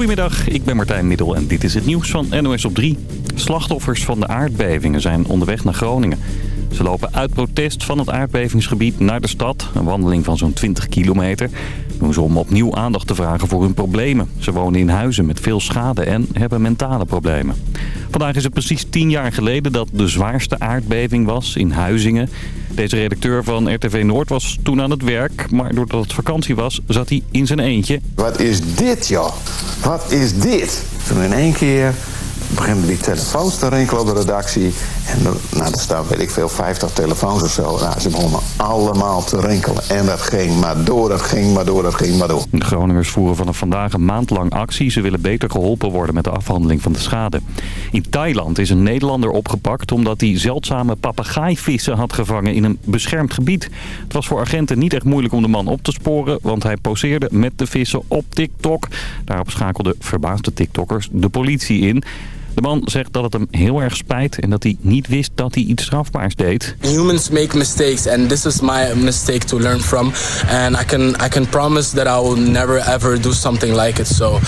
Goedemiddag, ik ben Martijn Middel en dit is het nieuws van NOS op 3. Slachtoffers van de aardbevingen zijn onderweg naar Groningen. Ze lopen uit protest van het aardbevingsgebied naar de stad. Een wandeling van zo'n 20 kilometer. Doen ze om opnieuw aandacht te vragen voor hun problemen. Ze wonen in huizen met veel schade en hebben mentale problemen. Vandaag is het precies 10 jaar geleden dat de zwaarste aardbeving was in Huizingen. Deze redacteur van RTV Noord was toen aan het werk. Maar doordat het vakantie was, zat hij in zijn eentje. Wat is dit, joh? Wat is dit? Toen in één keer beginnen die telefoons te rinkelen op de redactie. En nou, er staan, weet ik veel, 50 telefoons of zo. Nou, ze begonnen allemaal te rinkelen. En dat ging maar door, dat ging maar door, dat ging maar door. De Groningers voeren vanaf vandaag een maand lang actie. Ze willen beter geholpen worden met de afhandeling van de schade. In Thailand is een Nederlander opgepakt omdat hij zeldzame papegaaivissen had gevangen in een beschermd gebied. Het was voor agenten niet echt moeilijk om de man op te sporen, want hij poseerde met de vissen op TikTok. Daarop schakelden verbaasde TikTokkers de politie in. De man zegt dat het hem heel erg spijt en dat hij niet wist dat hij iets strafbaars deed. Humans make mistakes and this is my mistake to learn from and I can I can promise that I will never ever do something like it. So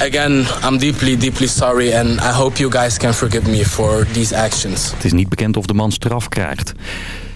again, I'm deeply deeply sorry and I hope you guys can forgive me for these actions. Het is niet bekend of de man straf krijgt.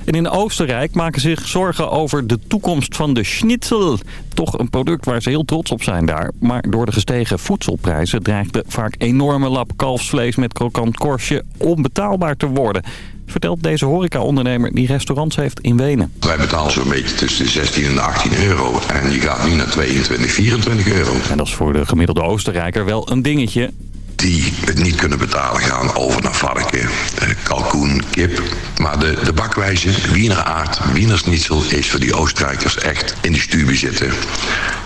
En in Oostenrijk maken zich zorgen over de toekomst van de schnitzel. Toch een product waar ze heel trots op zijn daar. Maar door de gestegen voedselprijzen dreigt de vaak enorme lap kalfsvlees met krokant korstje onbetaalbaar te worden. Vertelt deze horeca-ondernemer die restaurants heeft in Wenen. Wij betalen zo'n beetje tussen de 16 en de 18 euro. En die gaat nu naar 22, 24 euro. En dat is voor de gemiddelde Oostenrijker wel een dingetje die het niet kunnen betalen gaan over naar varken, eh, kalkoen, kip. Maar de, de bakwijze, wieneraard, wienersnitzel is voor die Oostenrijkers echt in de stube zitten.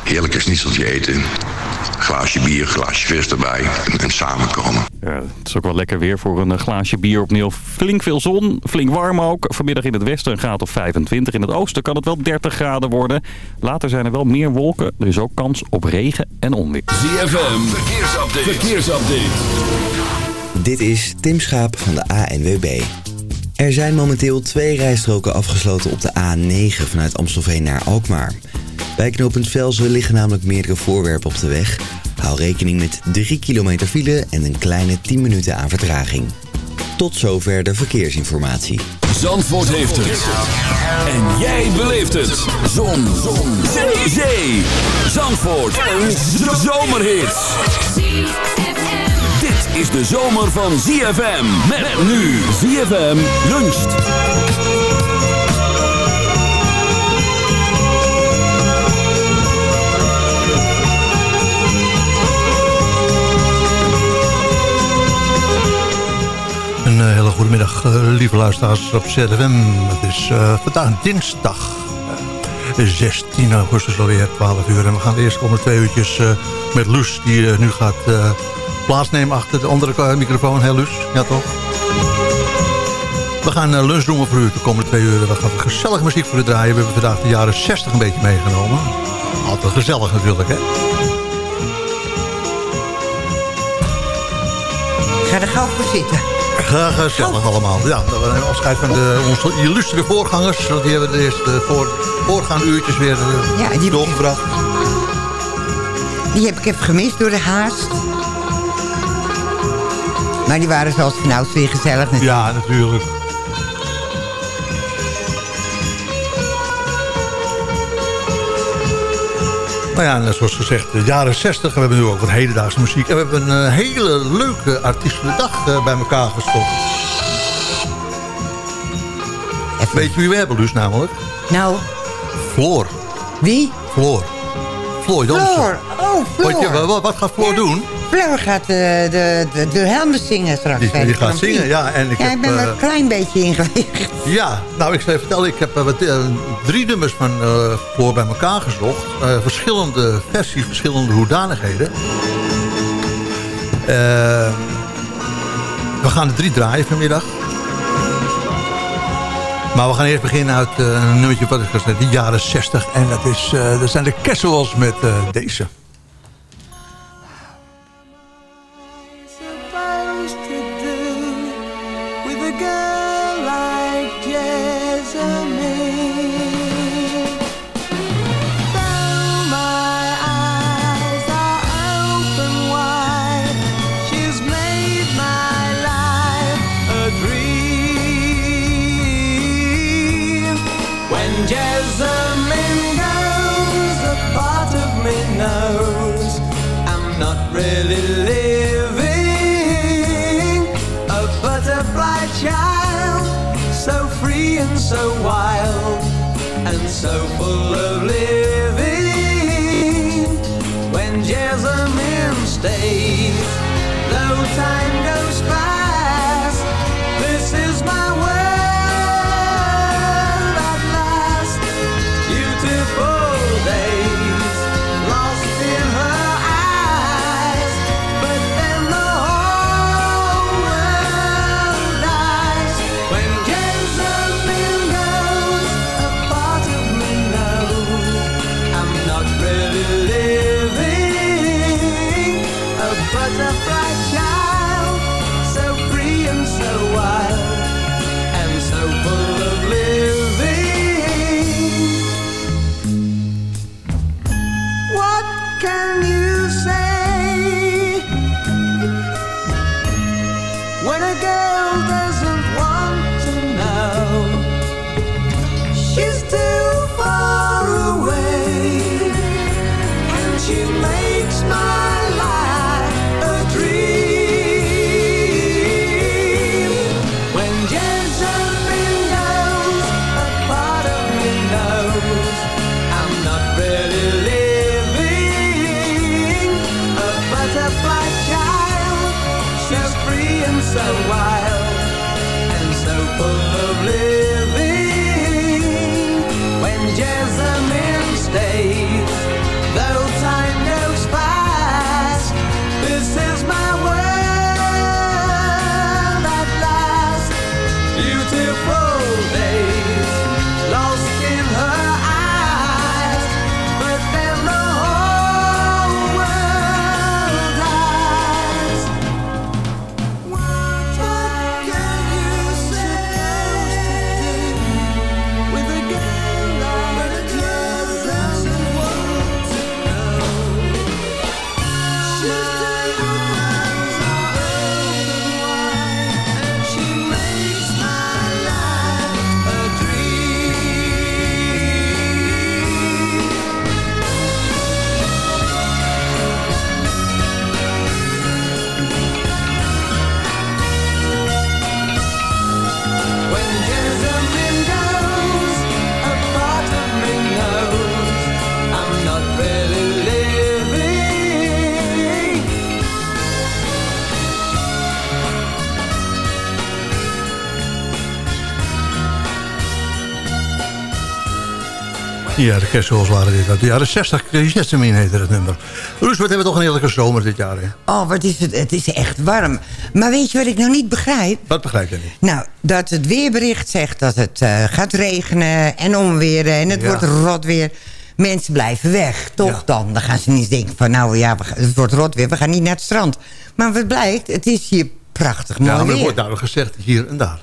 Heerlijke schnitzeltje eten, glaasje bier, glaasje vis erbij en, en samenkomen. Ja, het is ook wel lekker weer voor een glaasje bier opnieuw. Flink veel zon, flink warm ook. Vanmiddag in het westen een graad of 25. In het oosten kan het wel 30 graden worden. Later zijn er wel meer wolken. Er is ook kans op regen en onweer. ZFM, verkeersupdate. verkeersupdate. Dit is Tim Schaap van de ANWB. Er zijn momenteel twee rijstroken afgesloten op de A9 vanuit Amstelveen naar Alkmaar. Bij knooppunt Velzen liggen namelijk meerdere voorwerpen op de weg. Hou rekening met 3 kilometer file en een kleine 10 minuten aan vertraging. Tot zover de verkeersinformatie. Zandvoort heeft het. En jij beleeft het. Zon. Zon. Zee. Zee. Zandvoort. Een zomerhit. Dit is de zomer van ZFM. Met nu ZFM luncht. Een uh, hele goede middag, uh, lieve luisteraars op ZFM. Het is uh, vandaag dinsdag, 16 augustus alweer, 12 uur. En we gaan de eerste komende twee uurtjes met Luus, die nu gaat plaatsnemen achter de andere microfoon. Heel Luus, ja toch? We gaan lunch doen voor u de komende twee uur. We gaan gezellige muziek voor u draaien. We hebben vandaag de jaren 60 een beetje meegenomen. Altijd gezellig natuurlijk, hè? Ga er gauw voor zitten. Graag gezellig allemaal. Ja, we hebben afscheid van de, onze illustere voorgangers. Want die hebben de eerste voor, voorgaande uurtjes weer uh, ja, die doorgebracht. Die heb ik even gemist door de haast. Maar die waren zoals vanouds weer gezellig natuurlijk. Ja, natuurlijk. Nou ja, zoals gezegd, de jaren 60. We hebben nu ook wat hedendaagse muziek. En we hebben een uh, hele leuke artiestendag uh, bij elkaar gestopt. Weet je wie we hebben dus namelijk? Nou? Floor. Wie? Floor. Floor Jansen. Floor. Oh, Floor. Wat, je, wat, wat gaat Floor doen? Floor gaat de, de, de, de helmen zingen straks. Die, die gaat zingen, ja. En ik ja, heb, ik ben er een klein beetje ingewikkeld. Ja, nou ik zal je vertellen, ik heb wat, uh, drie nummers van uh, voor bij elkaar gezocht. verschillende versies, verschillende hoedanigheden. we gaan de drie draaien vanmiddag. Maar we gaan eerst beginnen uit een nummertje wat ik gezegd, de jaren 60. En dat, is, dat zijn de Casuals met deze. Ja, de kersthols waren dit uit de jaren 60. Jessamine heette het nummer. Roes, wat hebben we toch een heerlijke zomer dit jaar, hè? Oh, wat is het? Het is echt warm. Maar weet je wat ik nou niet begrijp? Wat begrijp je niet? Nou, dat het weerbericht zegt dat het eh, gaat regenen en onweren en het Ja. wordt rot weer. Mensen blijven weg, toch Ja. dan? Dan gaan ze niet denken van, nou ja, het wordt rot weer, we gaan niet naar het strand. Maar wat blijkt, het is hier prachtig mooi Ja, maar er wordt nou gezegd hier en daar.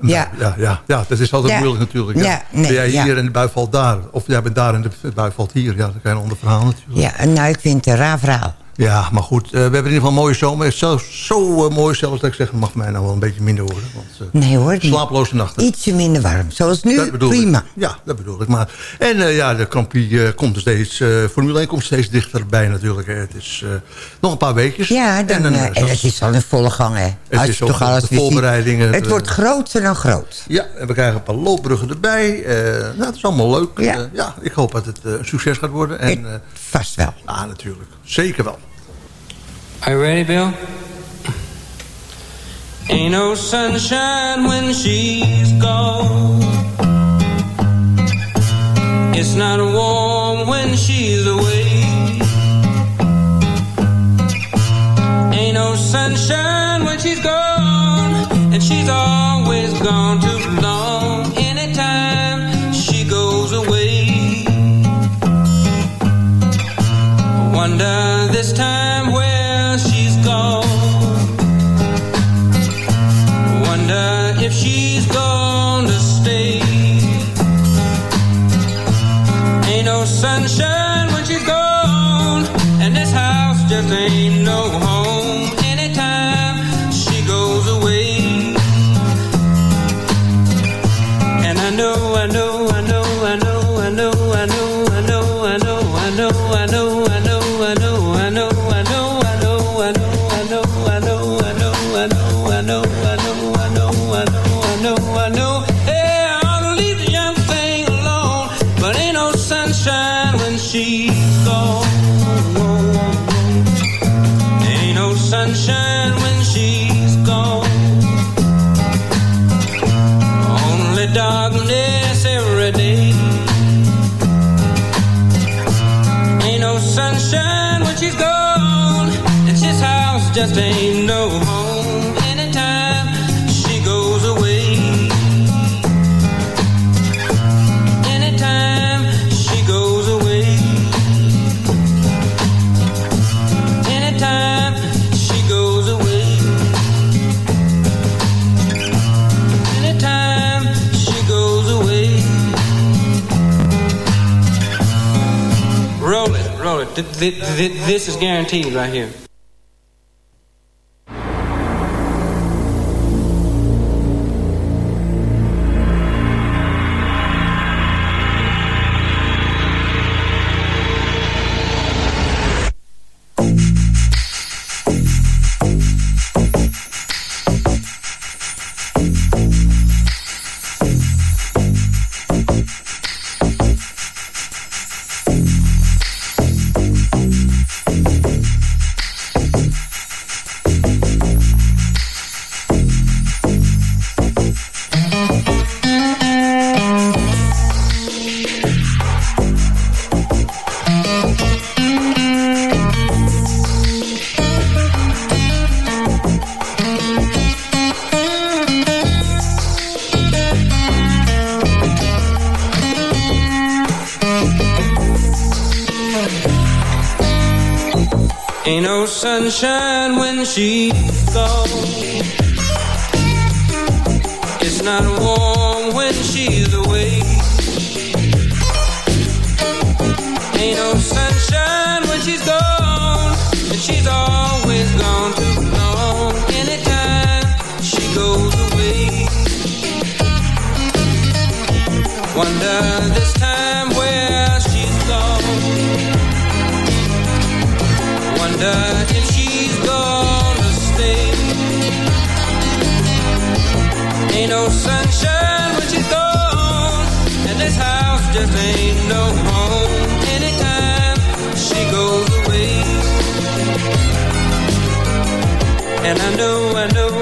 Ja. Ja, ja, ja, dat is altijd Ja. moeilijk natuurlijk. Ja. Ja, nee, ben jij hier en de bui valt daar. Of jij bent daar en de bui valt hier. Ja, dat kan je een ander verhaal natuurlijk. Ja, nou, ik vind het een raar verhaal. Ja, maar goed. eh, we hebben in ieder geval een mooie zomer. Het is zo, zo eh, mooi zelfs dat ik zeg, het mag mij nou wel een beetje minder worden. Want, eh, Nee hoor, slaaploze nachten. ietsje minder warm. Zoals nu, prima. Ik. Ja, dat bedoel ik. Maar, en ja, de eh, komt steeds, Formule 1 komt steeds dichterbij natuurlijk. Hè. Het is nog een paar weekjes. Ja, dan, dan, eh, en het is al in volle gang, hè. Als is toch alles de voorbereidingen, Het wordt groter dan groot. Ja, en we krijgen een paar loopbruggen erbij. Nou, het is allemaal leuk. Ja. Ja, ik hoop dat het een succes gaat worden. En, Vast wel. ah, natuurlijk. Zeker wel. Are you ready, Bill? Ain't no sunshine when she's gone. It's not Th- th- th- this is guaranteed right here. she goes.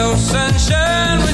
no sunshine.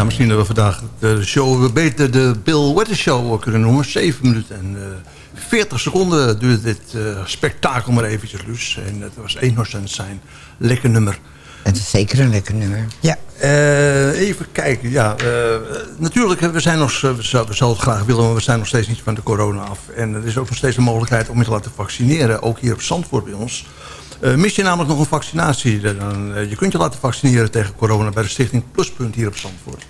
Ja, misschien dat we vandaag de show beter de Bill Wetter Show kunnen noemen. 7 minuten en eh 40 seconden duurde dit eh, spektakel maar eventjes, Luus. En het was Innocent zijn lekker nummer. Het is zeker een lekker nummer. Ja. Eh, even kijken, ja. natuurlijk, we zijn nog, we zouden het graag willen, maar we zijn nog steeds niet van de corona af. En er is ook nog steeds een mogelijkheid om je te laten vaccineren, ook hier op Zandvoort bij ons. Eh, mis je namelijk nog een vaccinatie, dan, eh, je kunt je laten vaccineren tegen corona bij de stichting Pluspunt hier op Zandvoort.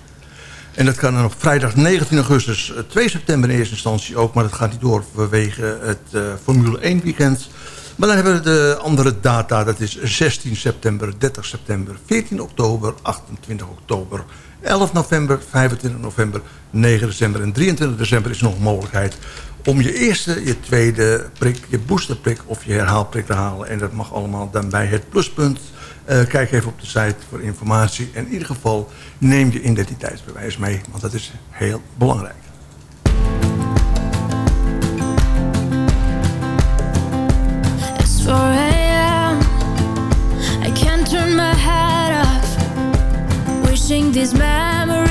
En dat kan dan op vrijdag 19 augustus, eh, 2 september in eerste instantie ook, maar dat gaat niet door vanwege het eh, Formule 1 weekend. Maar dan hebben we de andere data, dat is 16 september, 30 september, 14 oktober, 28 oktober, 11 november, 25 november, 9 december en 23 december is nog een mogelijkheid om je eerste, je tweede prik, je boosterprik of je herhaalprik te halen. En dat mag allemaal dan bij het pluspunt. Eh, kijk even op de site voor informatie. En in ieder geval neem je identiteitsbewijs mee, want dat is heel belangrijk. It's 4 a.m. I can't turn my head off. Wishing these memories.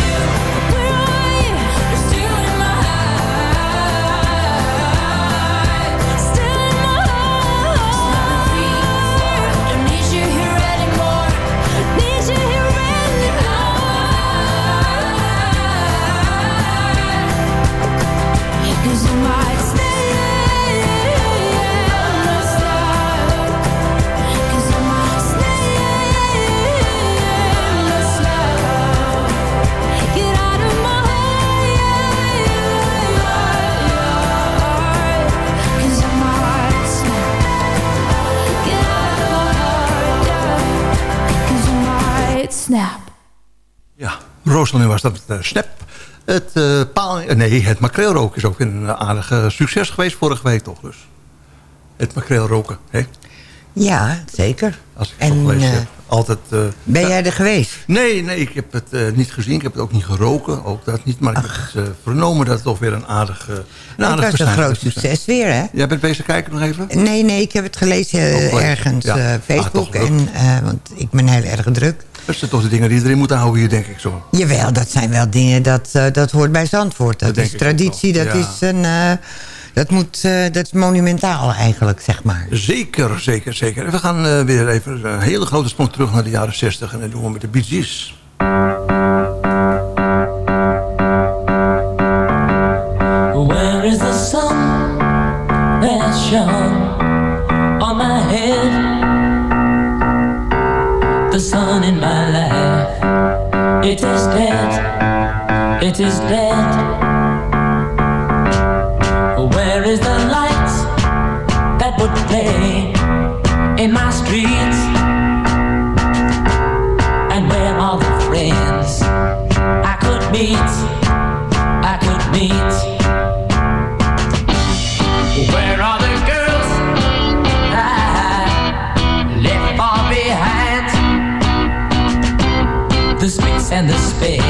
Was dat uh, Snap. Het, uh, paal, nee, het makreelroken is ook een aardig succes geweest vorige week toch dus. Het makreelroken, hè? Ja, zeker. Als ik en, het heb. Altijd, ben jij er geweest? Nee, nee, ik heb het niet gezien. Ik heb het ook niet geroken. Ook dat niet. Maar ik heb het vernomen dat het toch weer een aardig een aardig Het was een groot succes weer, hè? Jij bent bezig kijken nog even? Nee, nee, ik heb het gelezen oh, ergens. Ja. Facebook. Ah, en, want ik ben heel erg druk. Dat zijn toch de dingen die erin moeten houden hier, denk ik zo. Jawel, dat zijn wel dingen, dat, uh, dat hoort bij Zandvoort. Dat, dat is traditie, dat is een... Uh, dat, moet, uh, dat is monumentaal eigenlijk, zeg maar. Zeker, zeker, zeker. We gaan weer even een hele grote sprong terug naar de jaren 60. En dat doen we met de Bee Gees. It is dead, it is dead. And the space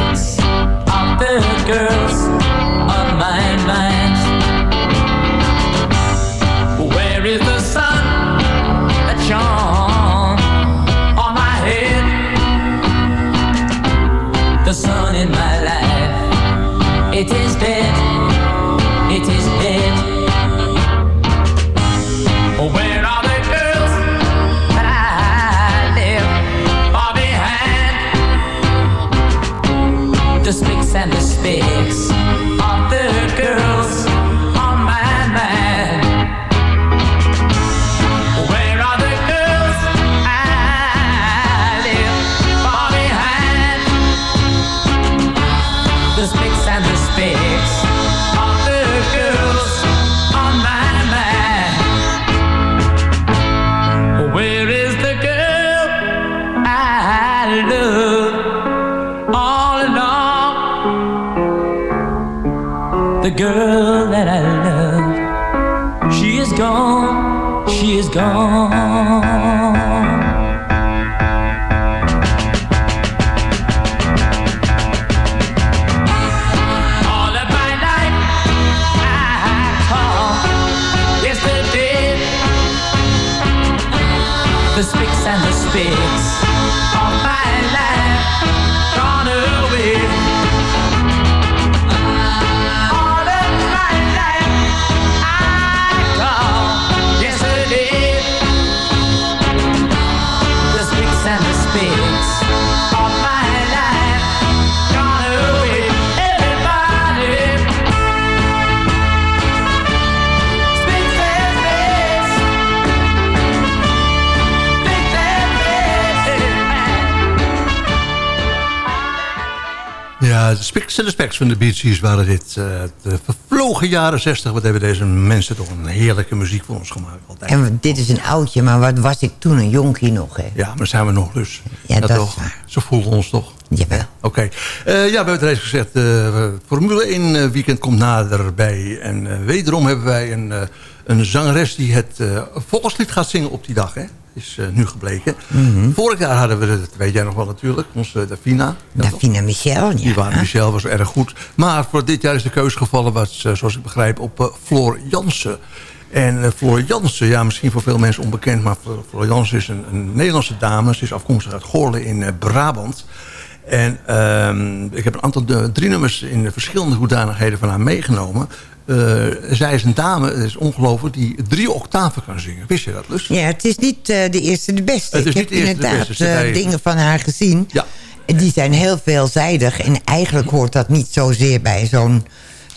Ja, de Spicks en de Specs van de Bee Gees waren dit. Uh, de vervlogen jaren 60. Wat hebben deze mensen toch een heerlijke muziek voor ons gemaakt. Altijd. En dit is een oudje, maar wat was ik toen een jonkie nog, hè? Ja, maar zijn we nog dus. Ja, dat, toch? is waar. Ze voelden ons toch? Jawel. Oké. Okay. Uh, ja, we hebben het reeds gezegd. Uh, Formule 1 weekend komt naderbij. En wederom hebben wij een, een zangeres die het volkslied gaat zingen op die dag, hè? Is uh, nu gebleken. Mm -hmm. Vorig jaar hadden we, dat weet jij nog wel natuurlijk, onze Davina. Davina Michel, ja. Die waren, Michel was erg goed. Maar voor dit jaar is de keus gevallen, was, uh, zoals ik begrijp, op Floor Jansen. En Floor Jansen, ja, misschien voor veel mensen onbekend... maar Floor Jansen is een, een, Nederlandse dame. Ze is afkomstig uit Goorlen in Brabant. En ehm, ik heb een aantal de, drie nummers in verschillende hoedanigheden van haar meegenomen. Uh, zij is een dame, het is ongelooflijk, die drie octaven kan zingen. Wist je dat, dus? Ja, het is niet uh, de eerste de beste. Ik heb inderdaad uh, dingen van haar gezien. Ja. Die zijn heel veelzijdig. En eigenlijk hoort dat niet zozeer bij zo'n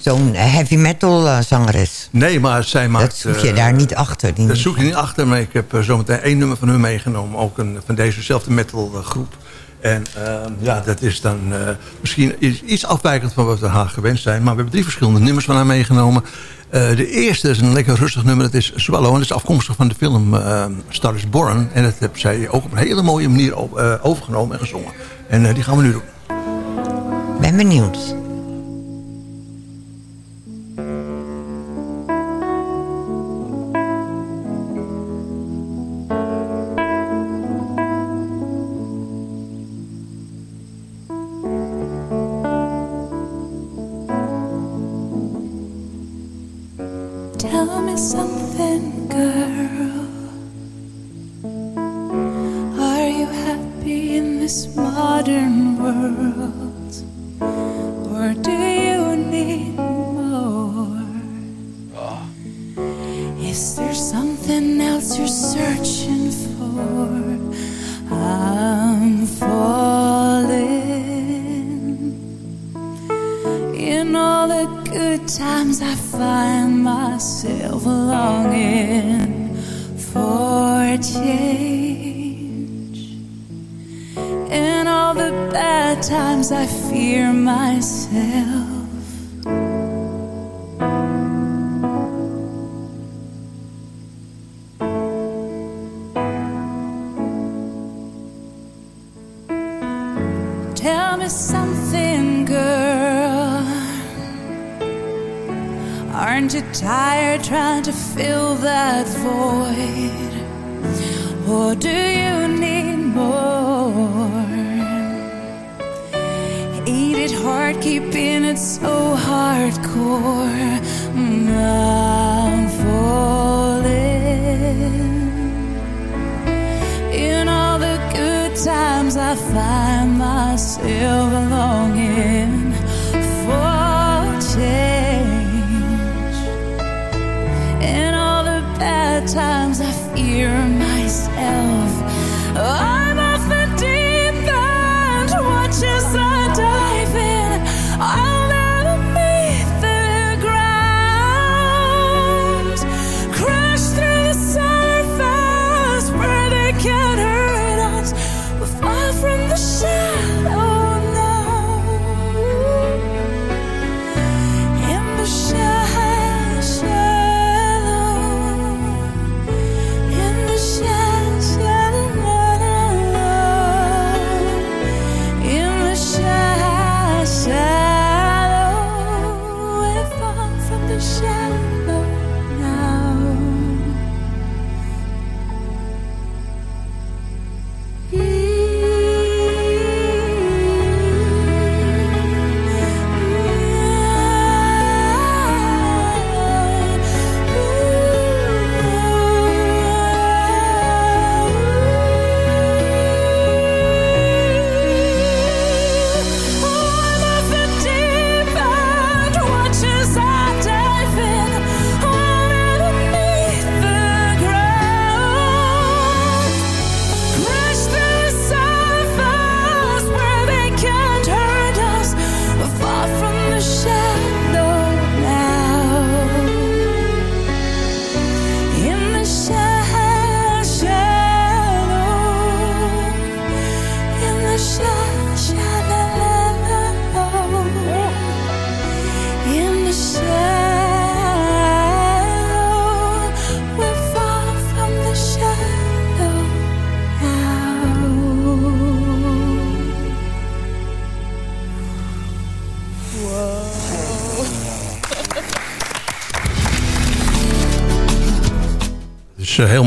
zo'n heavy metal zangeres. Nee, maar zij maakt... Dat zoek je daar niet achter. Dat zoek je niet achter, maar ik heb zometeen één nummer van hun meegenomen. Ook een, van dezezelfde metal groep. En uh, ja, dat is dan uh, misschien iets afwijkend van wat we haar gewend zijn. Maar we hebben drie verschillende nummers van haar meegenomen. de eerste is een lekker rustig nummer. Dat is Swallow. En dat is afkomstig van de film uh, Star is Born. En dat heb zij ook op een hele mooie manier overgenomen en gezongen. En die gaan we nu doen. Ben benieuwd.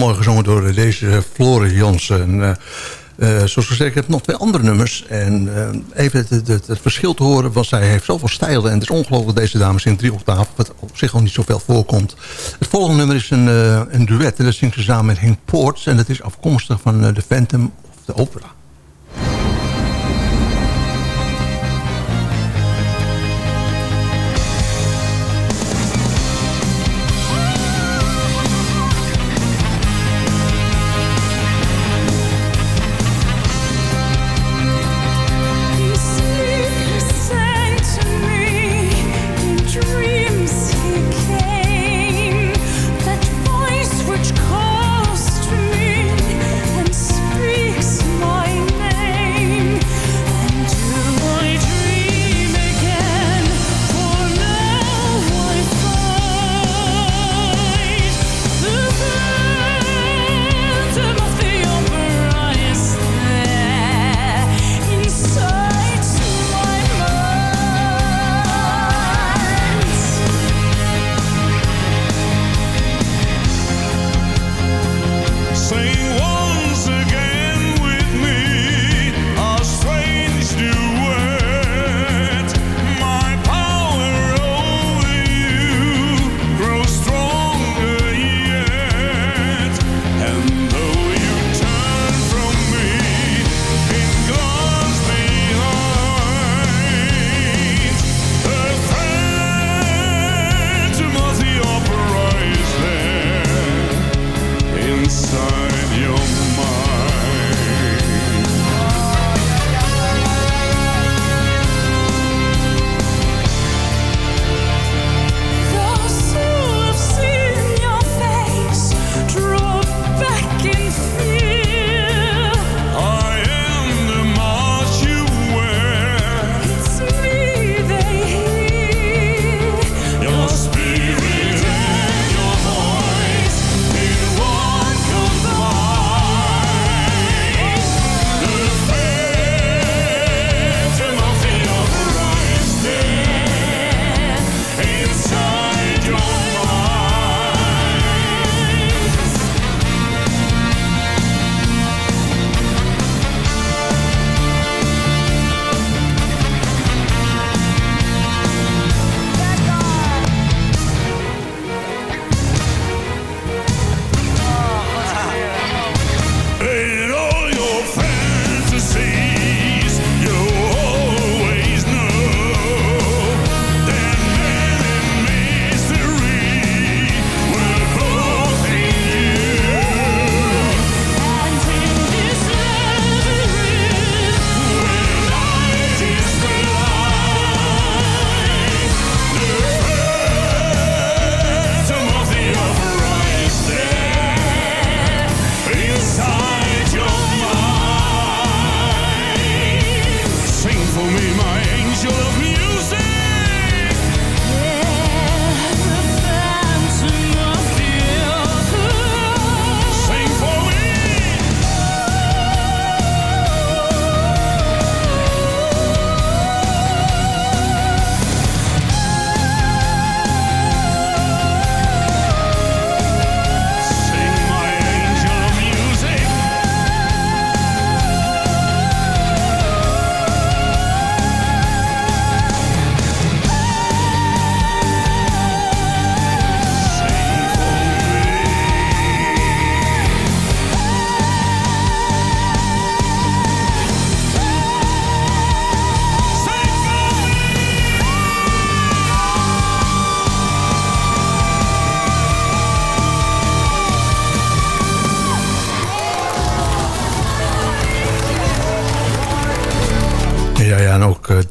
Mooi gezongen door deze Flore Jansen. Uh, zoals gezegd, ik heb nog twee andere nummers. En even het, het, het, verschil te horen, want zij heeft zoveel stijlen. En het is ongelooflijk deze dames in drie octaven, wat op zich al niet zoveel voorkomt. Het volgende nummer is een, een duet. En dat zingt ze samen met Henk Poorts. En dat is afkomstig van de Phantom of de Opera.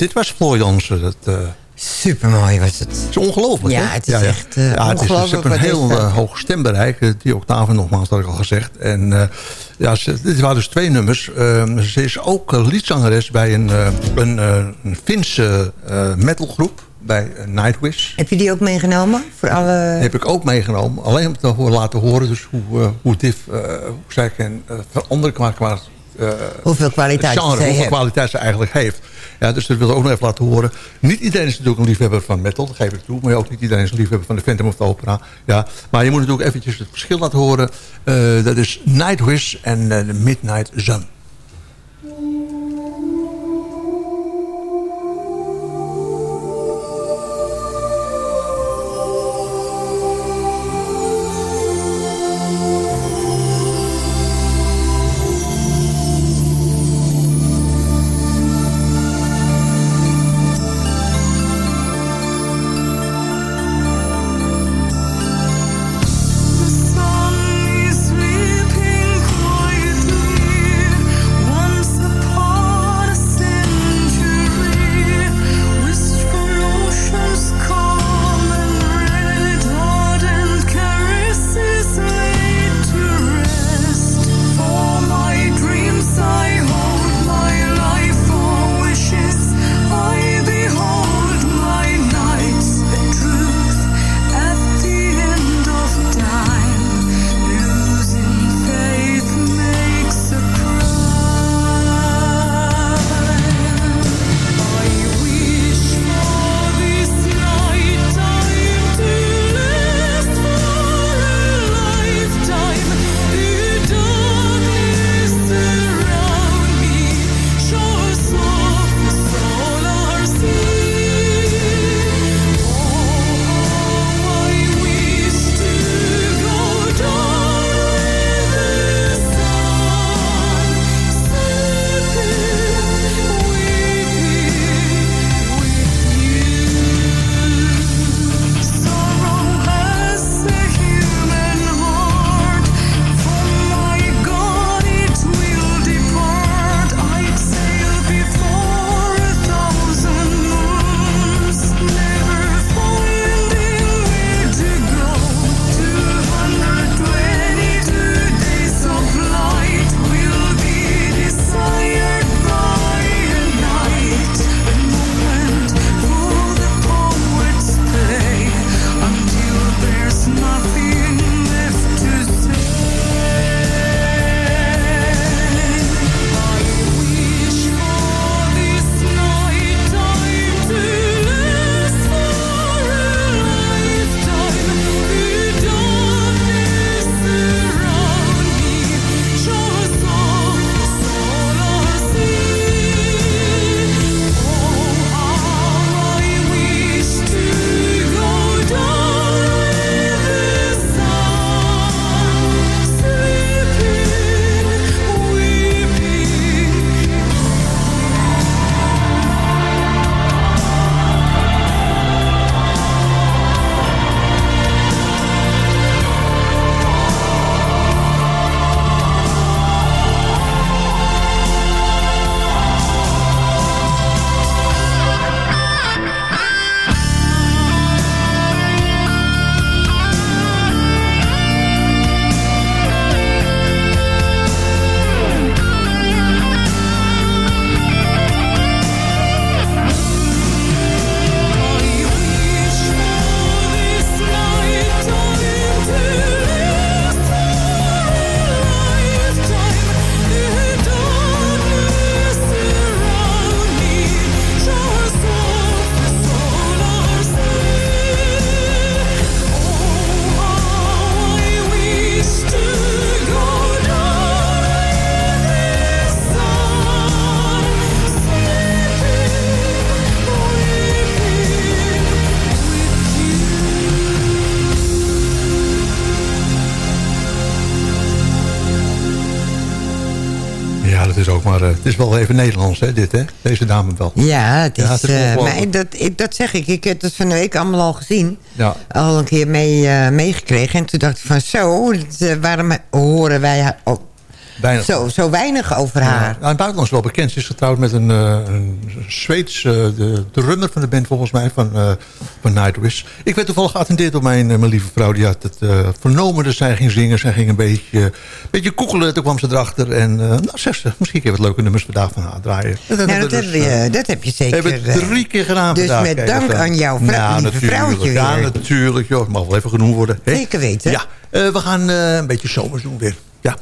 Dit was Floyd Jansen. Dat, Supermooi was het. Het is ongelooflijk, Ja, het is ja, ja. echt uh, ja, het is, Ze hebben een heel uh, hoog stembereik. Die octaven nogmaals, dat ik al gezegd. En uh, ja, ze, dit waren dus twee nummers. Ehm, ze is ook liedzangeres bij een, een, een Finse metalgroep. Bij Nightwish. Heb je die ook meegenomen? Voor alle... Heb ik ook meegenomen. Alleen om te laten horen dus hoe, hoe dit hoe zij kan veranderen qua, qua hoeveel kwaliteit genre, hoeveel kwaliteit ze eigenlijk heeft. Ja, dus dat wil ik ook nog even laten horen. Niet iedereen is natuurlijk een liefhebber van metal, dat geef ik toe. Maar ook niet iedereen is een liefhebber van de Phantom of the Opera. Ja, maar je moet natuurlijk eventjes het verschil laten horen. Uh, dat is Nightwish en uh, The Midnight Sun. Is wel even Nederlands, hè, dit, hè? Deze dame wel. Ja, het is, ja, het is uh, maar dat, dat zeg ik. Ik heb het van de week allemaal al gezien. Ja. Al een keer mee, uh, meegekregen. En toen dacht ik van zo, dat, uh, waarom horen wij... Oh, weinig. Zo, zo weinig over haar. Ja, nou, in het buitenland is wel bekend. Ze is getrouwd met een, uh, een Zweeds, de, de runner van de band volgens mij, van, van Nightwish. Ik werd toevallig geattendeerd door mijn, mijn lieve vrouw. Die had het vernomen dat zij ging zingen. Zij ging een beetje, een beetje koekelen. Toen kwam ze erachter. En nou, zegt ze, misschien even wat leuke nummers vandaag van haar draaien. Dat, nou, dat, dus, heb, dat heb je zeker. Hebben drie keer gedaan dus vandaag. Dus met dank aan jouw vrouw, lieve vrouwtje weer. Ja, natuurlijk. Joh, mag wel even genoemd worden. Zeker weten. Ja, uh, we gaan uh, een beetje zomers doen weer. Ja.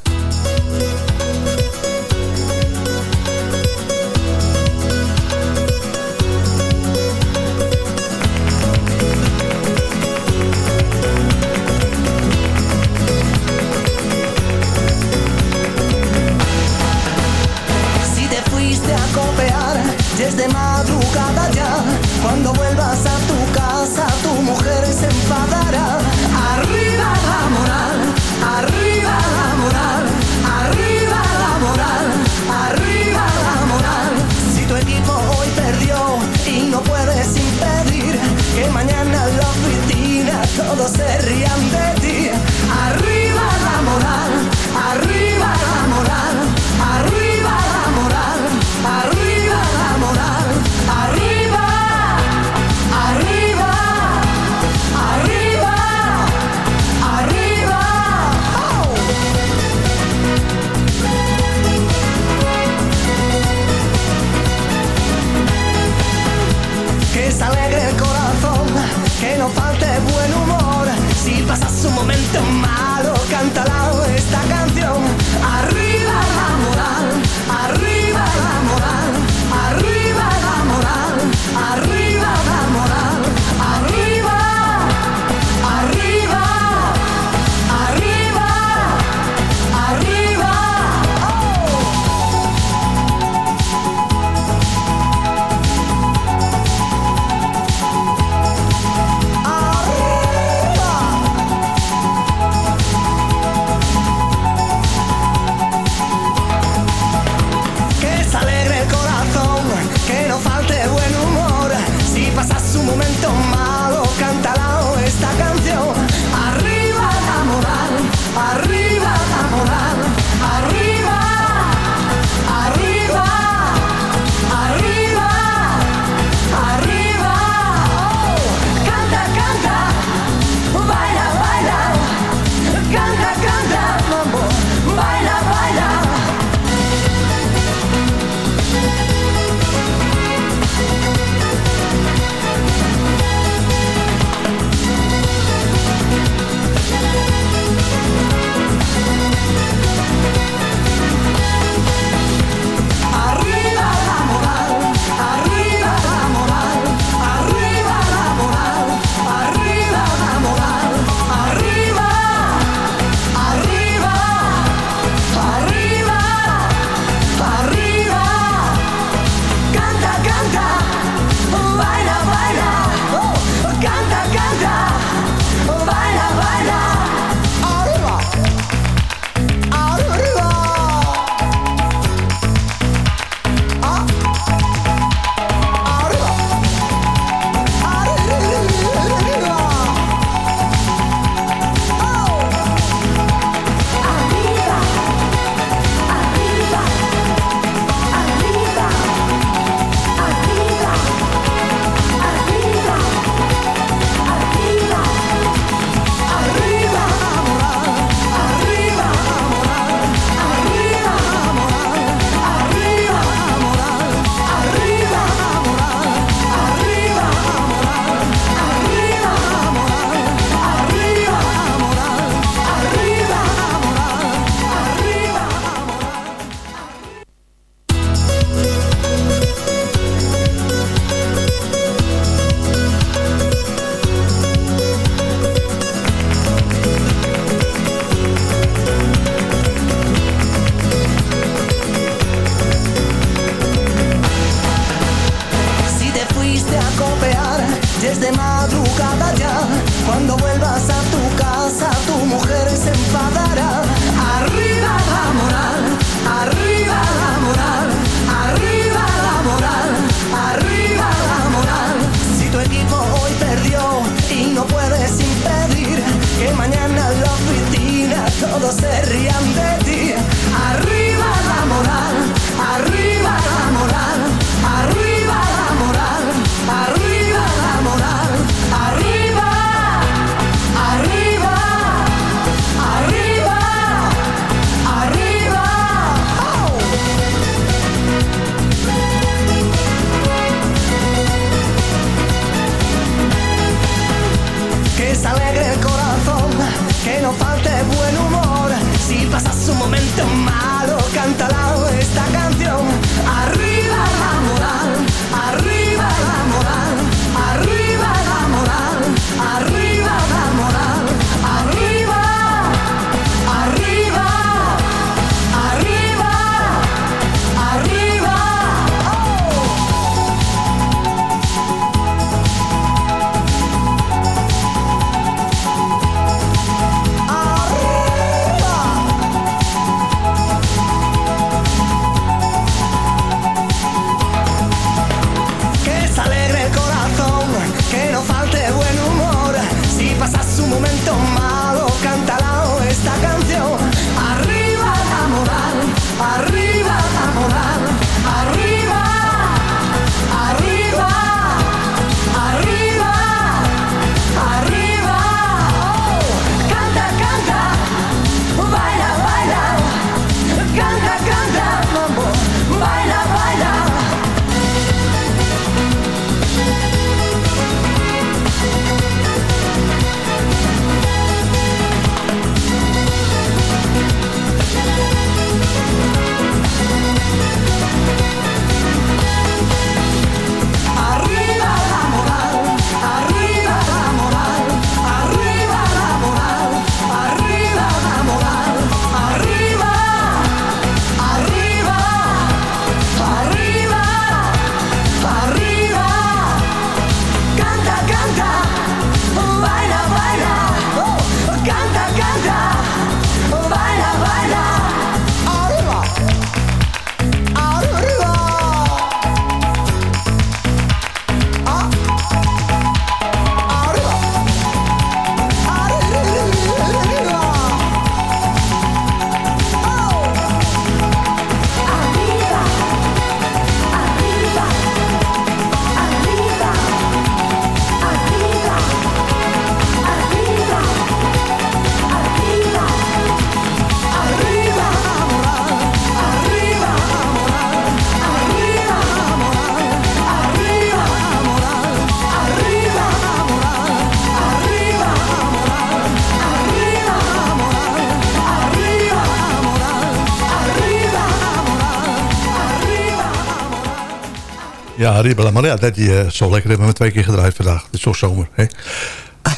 Ja, Ribela. Maar ja, dat die uh, zo lekker hebben we twee keer gedraaid vandaag. Het is zo zomer. Hè?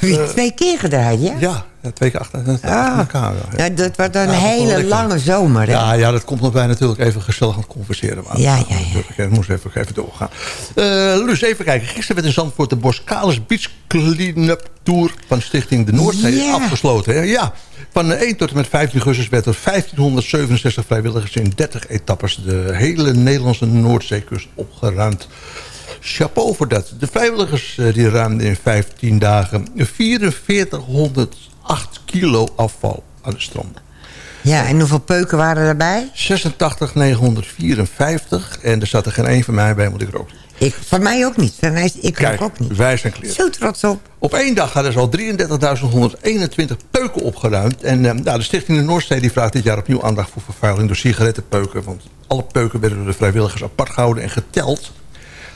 Je uh, twee keer gedraaid, ja? Ja, twee keer achter, achter ah. elkaar. Ja. ja. dat wordt een hele lange zomer. Hè? Ja, ja, dat komt nog bij natuurlijk even gezellig aan het converseren. Maar ja, ja, ja. Ik moest even, even doorgaan. Uh, Lus, even kijken. Gisteren werd in Zandvoort de Boskalis Beach Cleanup Tour van Stichting de Noordzee afgesloten. Hè? Ja, van 1 tot en met 15 augustus werd er 1567 vrijwilligers in 30 etappes de hele Nederlandse Noordzeekust opgeruimd. Chapeau voor dat. De vrijwilligers eh, die ruimden in 15 dagen 4408 kilo afval aan de stranden. Ja, en hoeveel peuken waren erbij? 86,954. En er zat er geen één van mij bij, moet ik er ook ik, van mij ook niet. Van mij, ik Kijk, ook niet. wij zijn. Zo trots op. Op één dag hadden ze al 33.121 peuken opgeruimd. En uh, nou, de Stichting de Noordzee die vraagt dit jaar opnieuw aandacht voor vervuiling door sigarettenpeuken. Want alle peuken werden door de vrijwilligers apart gehouden en geteld.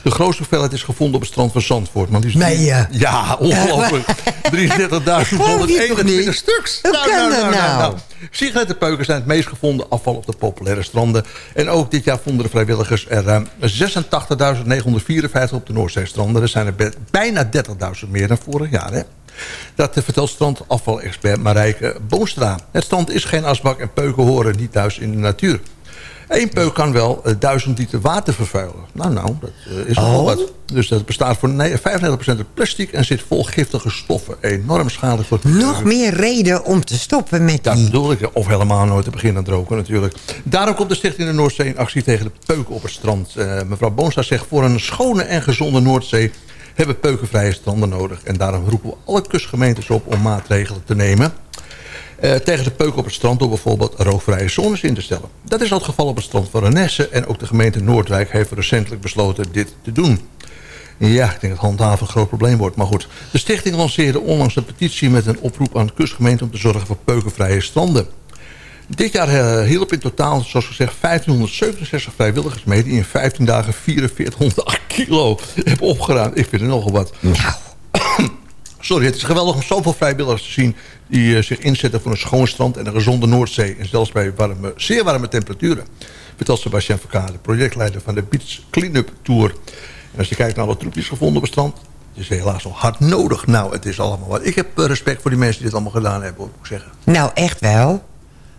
De grootste hoeveelheid is gevonden op het strand van Zandvoort. Maar die nee, ja. Ja, ongelooflijk. 33.121 stuks. Hoe nou, nou, nou, nou, nou. Sigarettenpeuken zijn het meest gevonden afval op de populaire stranden. En ook dit jaar vonden de vrijwilligers er uh, eh, 86.954 op de Noordzeestranden. Er zijn er bijna 30.000 meer dan vorig jaar. Hè? Dat vertelt strandafvalexpert Marijke Boonstra. Het strand is geen asbak en peuken horen niet thuis in de natuur. Eén peuk kan wel uh, duizend liter water vervuilen. Nou, nou, dat uh, is nogal oh. wat. Dus dat bestaat voor 95% uit plastic en zit vol giftige stoffen. Enorm schadelijk voor het Nog meer reden om te stoppen met dat die... Dat bedoel ik. Of helemaal nooit te beginnen aan drogen natuurlijk. Daarom komt de Stichting de Noordzee in actie tegen de peuken op het strand. Uh, mevrouw Boonstra zegt voor een schone en gezonde Noordzee hebben peukenvrije stranden nodig. En daarom roepen we alle kustgemeentes op om maatregelen te nemen... Uh, tegen de peuk op het strand door bijvoorbeeld rookvrije zones in te stellen. Dat is al het geval op het strand van Renesse en ook de gemeente Noordwijk heeft recentelijk besloten dit te doen. Ja, ik denk dat handhaven een groot probleem wordt. Maar goed, de stichting lanceerde onlangs een petitie met een oproep aan de kustgemeente om te zorgen voor peukenvrije stranden. Dit jaar uh, hielp in totaal, zoals gezegd, 1567 vrijwilligers mee... die in 15 dagen 4408 kilo hebben opgeruimd. Ik vind het nogal wat. Nou. Sorry, het is geweldig om zoveel vrijwilligers te zien... die uh, zich inzetten voor een schoon strand en een gezonde Noordzee. En zelfs bij warme, zeer warme temperaturen. Vertelt Sebastian Verkade, projectleider van de Beach Cleanup Tour. En als je kijkt naar wat troepjes gevonden op het strand... het is helaas al hard nodig. Nou, het is allemaal wat. Ik heb uh, respect voor die mensen die dit allemaal gedaan hebben, moet ik zeggen. Nou, echt wel.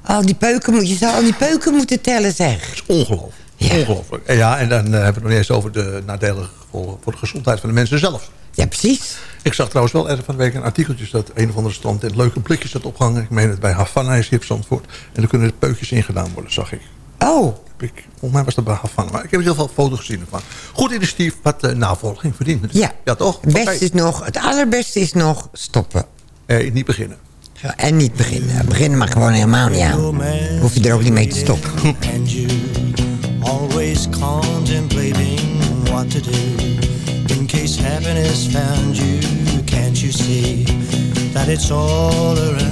Al die peuken, moet, je zou al die peuken moeten tellen, zeg. Dat is ongelooflijk. Ja. Ongelooflijk. En ja, en dan uh, hebben we het nog niet eens over de nadelige gevolgen... voor de gezondheid van de mensen zelf. Ja, precies. Ik zag trouwens wel erg van de week een artikeltje... dat een of andere strand in leuke blikjes staat opgehangen. Ik meen het bij Havana is hier Zandvoort. En er kunnen er peukjes ingedaan worden, zag ik. Oh. Ik, volgens mij was dat bij Havana. Maar ik heb heel veel foto's gezien ervan. Goed initiatief, wat uh, navolging verdient. Ja. ja, toch? Het, beste is nog, het allerbeste is nog stoppen. Eh, niet beginnen. Ja, en niet beginnen. Beginnen maar gewoon helemaal niet aan. Hoef je er ook niet mee te stoppen. And you always contemplating what to do. In case happiness found you, can't you see that it's all around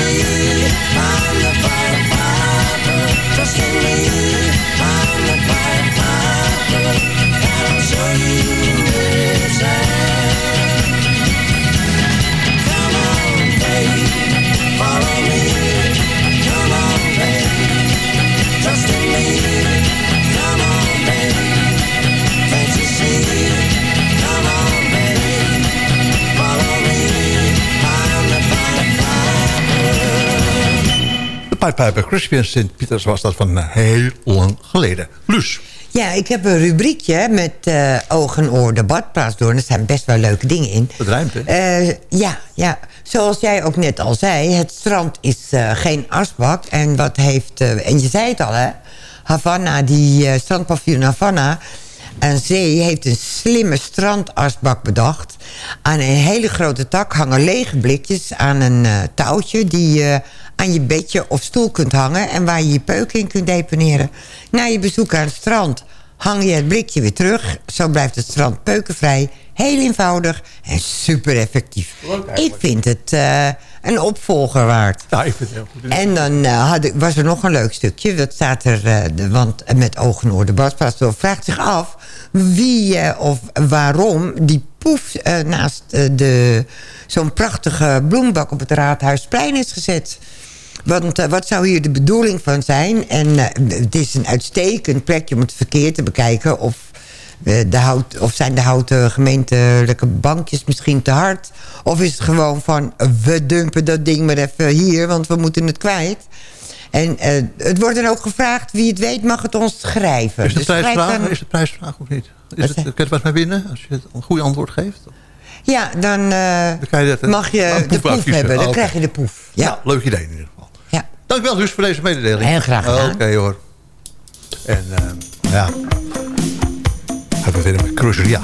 to you. Piper Crispy in Sint-Pieters was dat van heel lang geleden. Luus. Ja, ik heb een rubriekje met uh, oog en oor de badplaats door. En er zijn best wel leuke dingen in. Het ruimt, hè? Uh, ja, ja, zoals jij ook net al zei... het strand is uh, geen asbak. En wat heeft... en je zei het al, hè? Havana, die strandpaviljoen Havana... Een zee heeft een slimme strandasbak bedacht. Aan een hele grote tak hangen lege blikjes aan een uh, touwtje... die je aan je bedje of stoel kunt hangen... en waar je je peuk in kunt deponeren. Na je bezoek aan het strand hang je het blikje weer terug. Zo blijft het strand peukenvrij. Heel eenvoudig en super effectief. Ik vind het uh, een opvolger waard. Ja, ik vind het heel goed. En dan uh, had ik, was er nog een leuk stukje. Dat staat er, uh, de, want met ogen oor de badplaats vraagt zich af... wie of waarom die poef naast de zo'n prachtige bloembak op het Raadhuisplein is gezet... Want uh, wat zou hier de bedoeling van zijn? En het is een uitstekend plekje om het verkeer te bekijken... of, de hout, of zijn de houten gemeentelijke bankjes misschien te hard? Of is het gewoon van, we dumpen dat ding maar even hier... want we moeten het kwijt. En het wordt dan ook gevraagd, wie het weet mag het ons schrijven. Is het, dus prijsvraag, dan... is het prijsvraag of niet? Is het, kun je wat naar binnen als je een goed antwoord geeft? Ja, dan, dan je mag je de poef hebben. Dan oh, krijg je de poef. Ja. Nou, leuk idee in ieder geval. Dankjewel dus voor deze mededeling. Heel graag gedaan. Oké hoor. En uh, ja, gaan we verder met Cruzeria.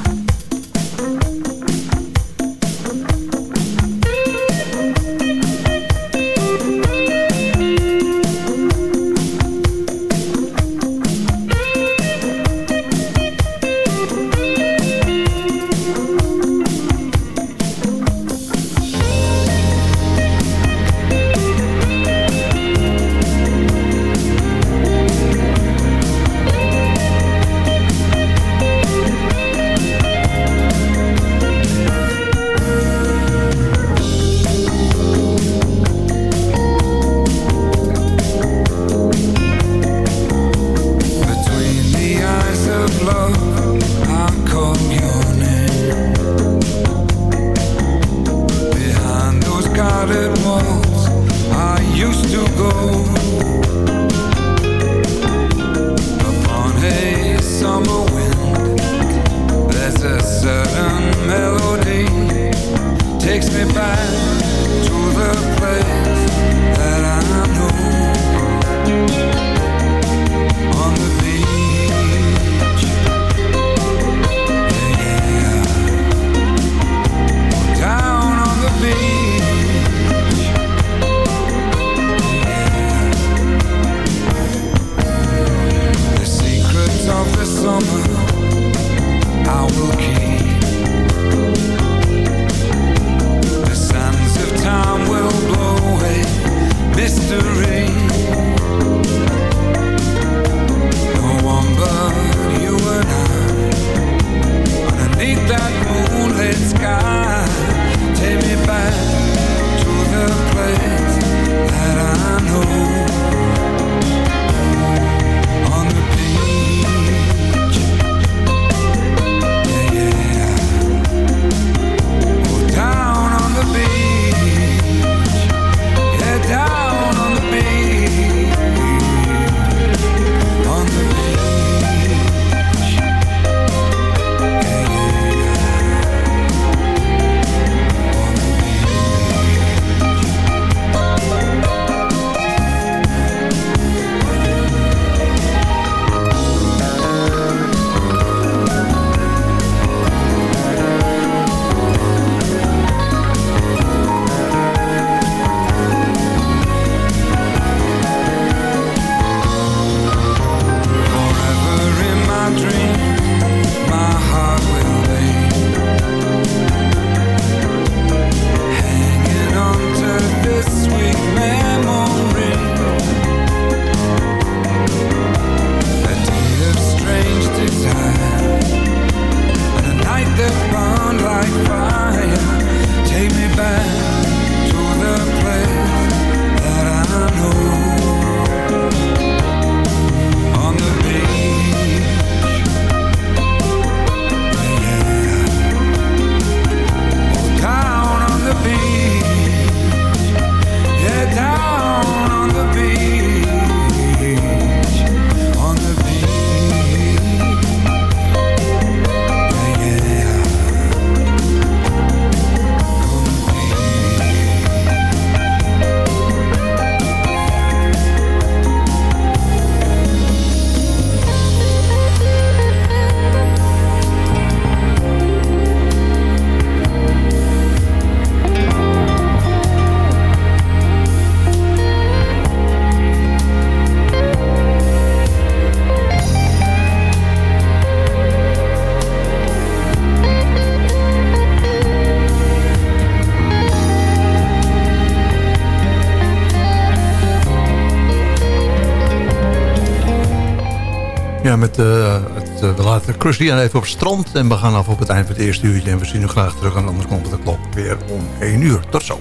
Christian even op het strand. En we gaan af op het eind van het eerste uurtje. En we zien u graag terug. En anders komt de klok weer om 1 uur. Tot zo.